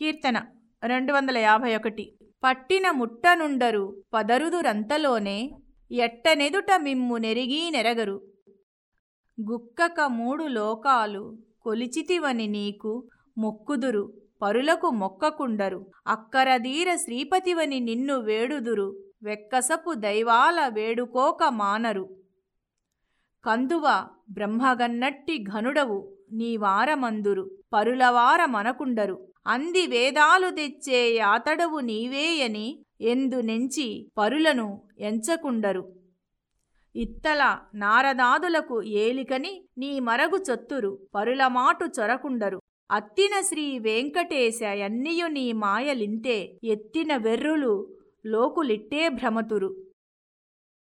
కీర్తన రెండు వందల యాభై ఒకటి పట్టిన ముట్టనుండరు పదరుదురంతలోనే ఎట్టనెదుట మిమ్ము నెరిగీ నెరగరు. గుక్కక మూడు లోకాలు కొలిచితివని నీకు మొక్కుదురు పరులకు మొక్కకుండరు. అక్కరదీర శ్రీపతివని నిన్ను వేడుదురు వెక్కసపు దైవాల వేడుకోక మానరు. కందువ బ్రహ్మగన్నట్టి ఘనుడవు నీవారమందురు పరులవార మనకుండరు అంది వేదాలు తెచ్చే యాతడవు నీవేయని ఎందు నెంచి పరులను ఎంచకుండరు. ఇత్తల నారదాదులకు ఏలికని నీ మరగు చొత్తురు పరులమాటు చొరకుండరు. అత్తిన శ్రీ వెంకటేశ ఎన్నియు నీ మాయలింతే ఎత్తిన వెర్రులు లోకులిట్టే భ్రమతురు.